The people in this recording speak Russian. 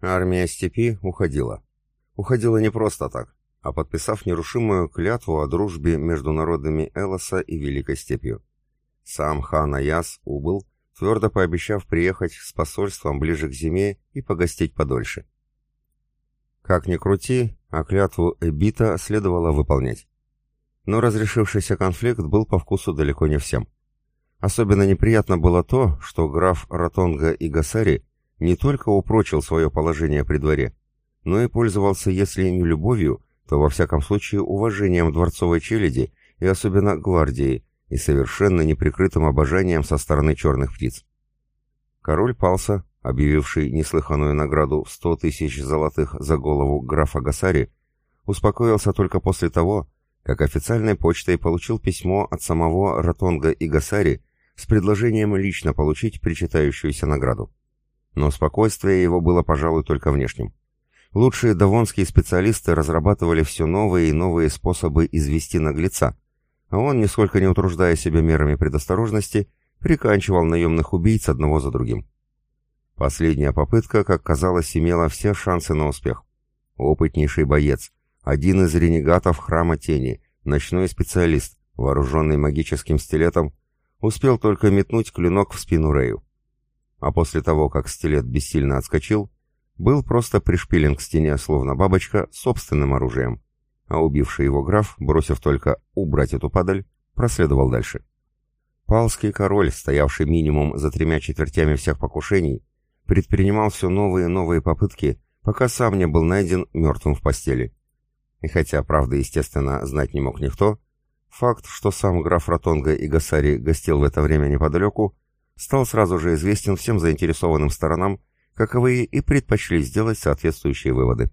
Армия степи уходила. Уходила не просто так, а подписав нерушимую клятву о дружбе между народами Элоса и Великой степью. Сам хан Аяс убыл, твердо пообещав приехать с посольством ближе к зиме и погостить подольше. Как ни крути, а клятву Эбита следовало выполнять. Но разрешившийся конфликт был по вкусу далеко не всем. Особенно неприятно было то, что граф Ратонга и Гасари не только упрочил свое положение при дворе, но и пользовался, если не любовью, то во всяком случае уважением дворцовой челяди и особенно гвардии, и совершенно неприкрытым обожанием со стороны черных птиц. Король пался, объявивший неслыханную награду в сто тысяч золотых за голову графа Гасари, успокоился только после того, как официальной почтой получил письмо от самого Ратонга и Гасари с предложением лично получить причитающуюся награду. Но спокойствие его было, пожалуй, только внешним. Лучшие давонские специалисты разрабатывали все новые и новые способы извести наглеца, а он, нисколько не утруждая себя мерами предосторожности, приканчивал наемных убийц одного за другим. Последняя попытка, как казалось, имела все шансы на успех. Опытнейший боец, один из ренегатов Храма Тени, ночной специалист, вооруженный магическим стилетом, успел только метнуть клинок в спину Рэю. А после того, как стилет бессильно отскочил, был просто пришпилен к стене, словно бабочка, собственным оружием, а убивший его граф, бросив только «убрать эту падаль», проследовал дальше. Палский король, стоявший минимум за тремя четвертями всех покушений, предпринимал все новые и новые попытки, пока сам не был найден мертвым в постели. И хотя, правда, естественно, знать не мог никто, факт, что сам граф Ротонга и Гасари гостил в это время неподалеку, стал сразу же известен всем заинтересованным сторонам, каковые и предпочли сделать соответствующие выводы.